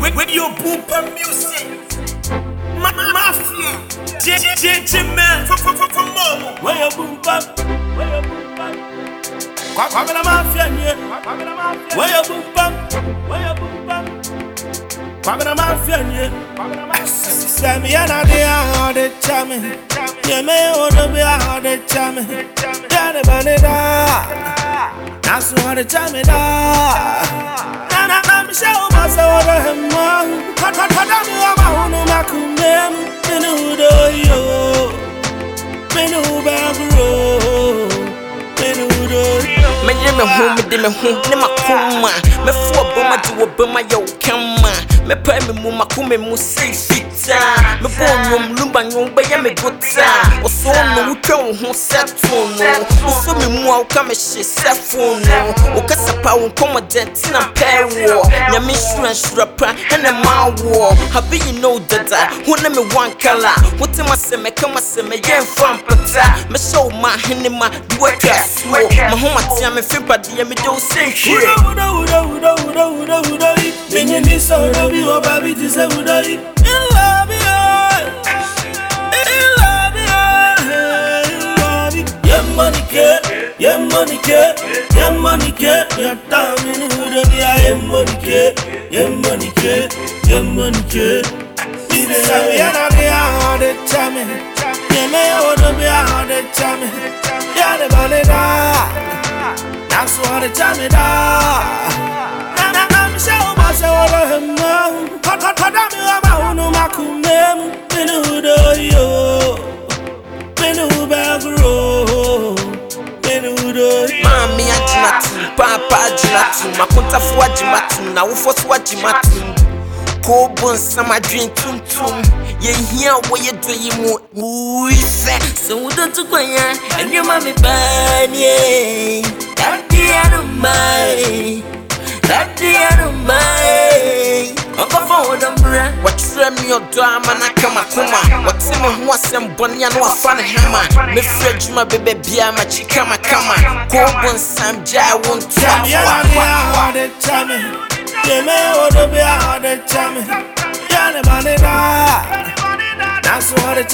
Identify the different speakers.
Speaker 1: with, with, with your booper music. Ma- Mafia, J J J man, from from from from Momo. Where your booper? Where your booper? Kwa kwa na mafia nye. Where your booper? Where your booper? Kwa na mafia nye. Sami yana de a de chame. Ye me odo be a de chame. Ya de baneda. Nasu a de chame da. Yo. Minu bagro. Minu do yo.
Speaker 2: Menye me ho me de me ho ne makoma Mefo boma de wo boma yo kama Me pa me mu makoma mu sei fita Me bo nwom lumba nwom be ye me gota Oso no wutwa wo ho seto no Oso me mu a wo ka me hye sefo no Wo kasa pa wo confident na pɛ wo Nya me shura shura pa ene ma wo Habi you know dada Ho na me one color Wote ma se me kama se me ye mfa mpata Me show ma hene ma duwa kasuo Ma ho matia me fipa de me do say shit
Speaker 1: Uda bi o ti. Ye money ke, ye money ke, ye money ke. Ya ta mi ni uda bi ya. Ye money ke, ye money ke, ye money ke. Ide ya na bi ya de chame. Ye me uda bi ya de chame. Ya de bale da. That's what the time it Na se wala hemma. Kat kat kat mi wa ma unu makumem. Minu do yo. Minu bagro. Minu do yo.
Speaker 2: Mami agyina tum, papa agyina tum, akontafo agyina tum, na wofo so agyina tum. Koobo nsam adwen tuntum, yɛhia a wɔyɛ dɔ yi mu wui sɛ sɛ wodɔ to kwanya ɛnwoma me paa nie dadeɛ no mae wɔkyerɛ me ɔdɔ ama no aka makoma wɔte me ho asɛm bɔne a na wafa ne hama mɛfiri adwuma bɛbɛ biaa makyi kamakama koobo nsam gyae wo ntoafoa
Speaker 1: ni a de chame. Ye me odo be a de chame. Yale bale da. That's what the